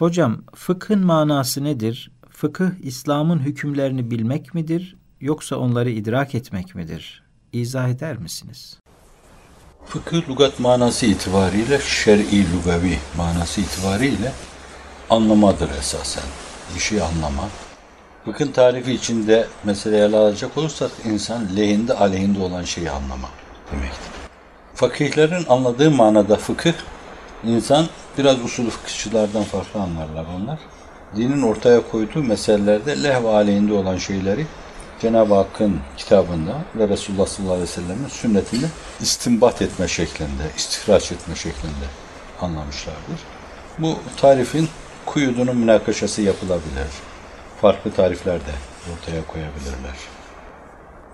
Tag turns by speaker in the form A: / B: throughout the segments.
A: Hocam fıkhın manası nedir? Fıkıh İslam'ın hükümlerini bilmek midir yoksa onları idrak etmek midir? İzah eder misiniz?
B: Fıkıh lügat manası itibariyle şer'i lugavi manası itibariyle anlamadır esasen. Bir şey anlama. Fıkhın tarifi içinde meseleye ele alacak olursak insan lehinde aleyhinde olan şeyi anlama demektir. Fakihlerin anladığı manada fıkıh, insan biraz usulü fıkıhçılardan farklı anlarlar onlar. Dinin ortaya koyduğu meselelerde lehv aleyhinde olan şeyleri Cenab-ı Hakk'ın kitabında ve Resulullah sallallahu aleyhi ve sellem'in sünnetinde istimbat etme şeklinde, istihraç etme şeklinde anlamışlardır. Bu tarifin kuyudunun münakaşası yapılabilir. Farklı tarifler de ortaya koyabilirler.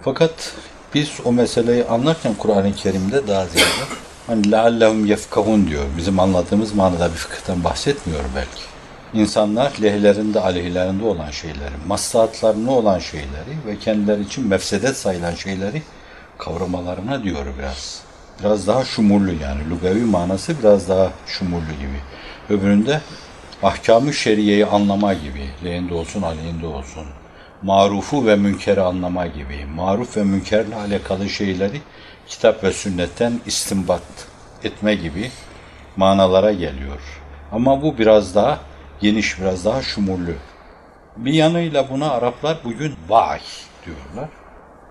B: Fakat biz o meseleyi anlarken Kur'an-ı Kerim'de daha ziyade hani leallehum yefkahun diyor. Bizim anladığımız manada bir fıkıhtan bahsetmiyor belki. İnsanlar lehlerinde, aleyhlerinde olan şeyleri, maslahatlarına olan şeyleri ve kendileri için mefsedet sayılan şeyleri kavramalarına diyor biraz. Biraz daha şumurlu yani. Lugavi manası biraz daha şumurlu gibi. Öbüründe ahkamı şeriyeyi anlama gibi. Lehinde olsun, aleyhinde olsun. Marufu ve münkeri anlama gibi. Maruf ve münkerle alakalı şeyleri kitap ve sünnetten istimbat etme gibi manalara geliyor. Ama bu biraz daha geniş, biraz daha şumurlu. Bir yanıyla buna Araplar bugün vay diyorlar.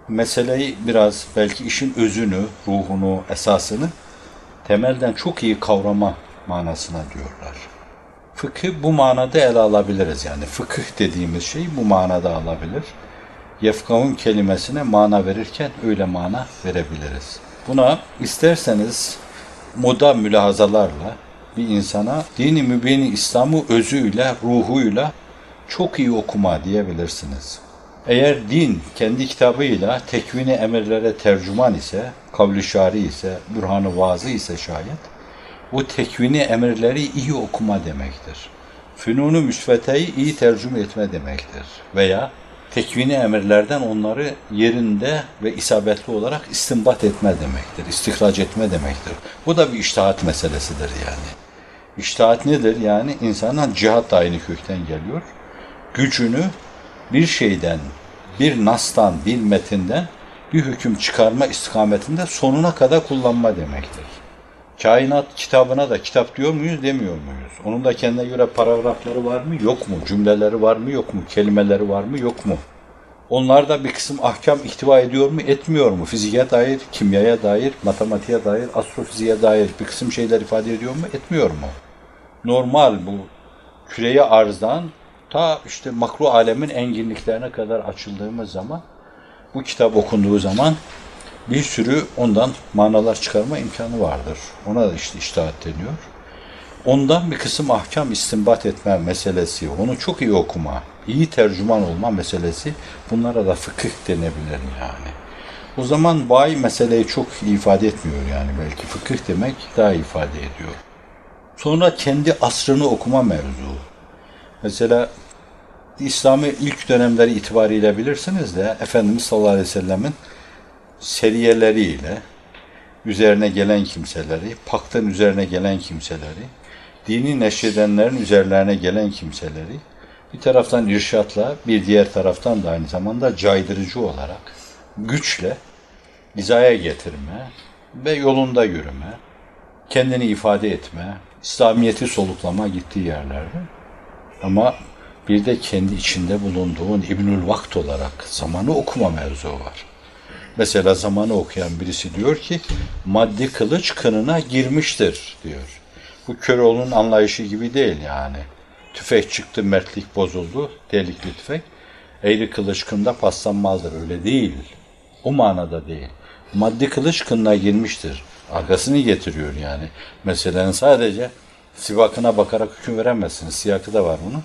B: Meseleyi biraz belki işin özünü, ruhunu, esasını temelden çok iyi kavrama manasına diyorlar. Fıkı bu manada ele alabiliriz yani. Fıkıh dediğimiz şey bu manada alabilir. Yefkahun kelimesine mana verirken öyle mana verebiliriz. Buna isterseniz moda mülahazalarla bir insana dini mübini İslam'ı özüyle, ruhuyla çok iyi okuma diyebilirsiniz. Eğer din kendi kitabıyla tekvini emirlere tercüman ise, kavli şari ise, bürhanı vazı ise şayet, bu tekvini emirleri iyi okuma demektir. Fünunu müsveteyi iyi tercüme etme demektir. Veya tekvini emirlerden onları yerinde ve isabetli olarak istinbat etme demektir, istihraç etme demektir. Bu da bir iştahat meselesidir yani. İştahat nedir? Yani insanın cihat da aynı kökten geliyor. Gücünü bir şeyden, bir nastan, bir metinden bir hüküm çıkarma istikametinde sonuna kadar kullanma demektir. Kainat kitabına da kitap diyor muyuz, demiyor muyuz? Onun da kendine göre paragrafları var mı, yok mu? Cümleleri var mı, yok mu? Kelimeleri var mı, yok mu? Onlar da bir kısım ahkam ihtiva ediyor mu, etmiyor mu? Fiziğe dair, kimyaya dair, matematiğe dair, astrofiziğe dair bir kısım şeyler ifade ediyor mu, etmiyor mu? Normal bu küreye arzdan ta işte makro alemin enginliklerine kadar açıldığımız zaman bu kitap okunduğu zaman bir sürü ondan manalar çıkarma imkanı vardır. Ona da işte iştahat deniyor. Ondan bir kısım ahkam istinbat etme meselesi, onu çok iyi okuma, iyi tercüman olma meselesi bunlara da fıkıh denebilir yani. O zaman bay meseleyi çok ifade etmiyor yani belki fıkıh demek daha ifade ediyor. Sonra kendi asrını okuma mevzu. Mesela İslam'ı ilk dönemleri itibariyle bilirsiniz de Efendimiz sallallahu aleyhi ve sellemin seriyeleriyle üzerine gelen kimseleri, paktın üzerine gelen kimseleri, dini neşredenlerin üzerlerine gelen kimseleri bir taraftan irşatla, bir diğer taraftan da aynı zamanda caydırıcı olarak güçle hizaya getirme ve yolunda yürüme, kendini ifade etme, İslamiyet'i soluklama gittiği yerlerde. Ama bir de kendi içinde bulunduğun İbnül Vakt olarak zamanı okuma mevzu var. Mesela zamanı okuyan birisi diyor ki maddi kılıç kınına girmiştir diyor. Bu Köroğlu'nun anlayışı gibi değil yani. Tüfek çıktı, mertlik bozuldu, delikli tüfek. Eğri kılıç kında paslanmazdır. Öyle değil. O manada değil. Maddi kılıç kınına girmiştir. Arkasını getiriyor yani. Meselenin sadece sivakına bakarak hüküm veremezsiniz. Siyakı da var bunun.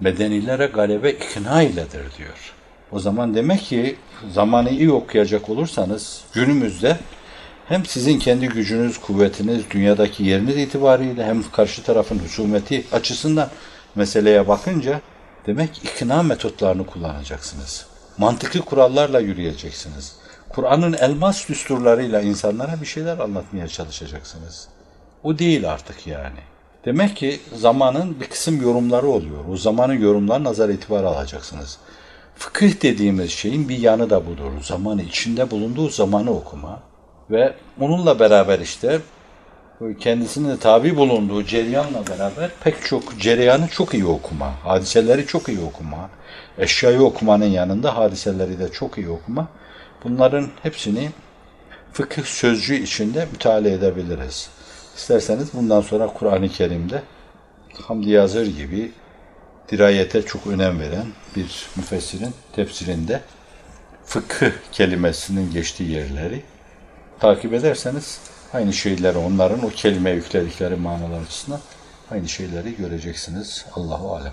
B: Medenilere galebe ikna iledir diyor. O zaman demek ki zamanı iyi okuyacak olursanız günümüzde hem sizin kendi gücünüz, kuvvetiniz, dünyadaki yeriniz itibariyle hem karşı tarafın husumeti açısından meseleye bakınca demek ikna metotlarını kullanacaksınız. Mantıklı kurallarla yürüyeceksiniz. Kur'an'ın elmas düsturlarıyla insanlara bir şeyler anlatmaya çalışacaksınız. O değil artık yani. Demek ki zamanın bir kısım yorumları oluyor. O zamanın yorumları nazar itibarı alacaksınız. Fıkıh dediğimiz şeyin bir yanı da budur. Zamanı içinde bulunduğu zamanı okuma ve onunla beraber işte kendisinin de tabi bulunduğu cereyanla beraber pek çok cereyanı çok iyi okuma, hadiseleri çok iyi okuma, eşyayı okumanın yanında hadiseleri de çok iyi okuma. Bunların hepsini fıkıh sözcüğü içinde müteala edebiliriz. İsterseniz bundan sonra Kur'an-ı Kerim'de Hamdi Yazır gibi dirayete çok önem veren bir müfessirin tefsirinde fıkıh kelimesinin geçtiği yerleri takip ederseniz aynı şeyleri onların o kelime yükledikleri manalar açısından aynı şeyleri göreceksiniz. Allahu alem.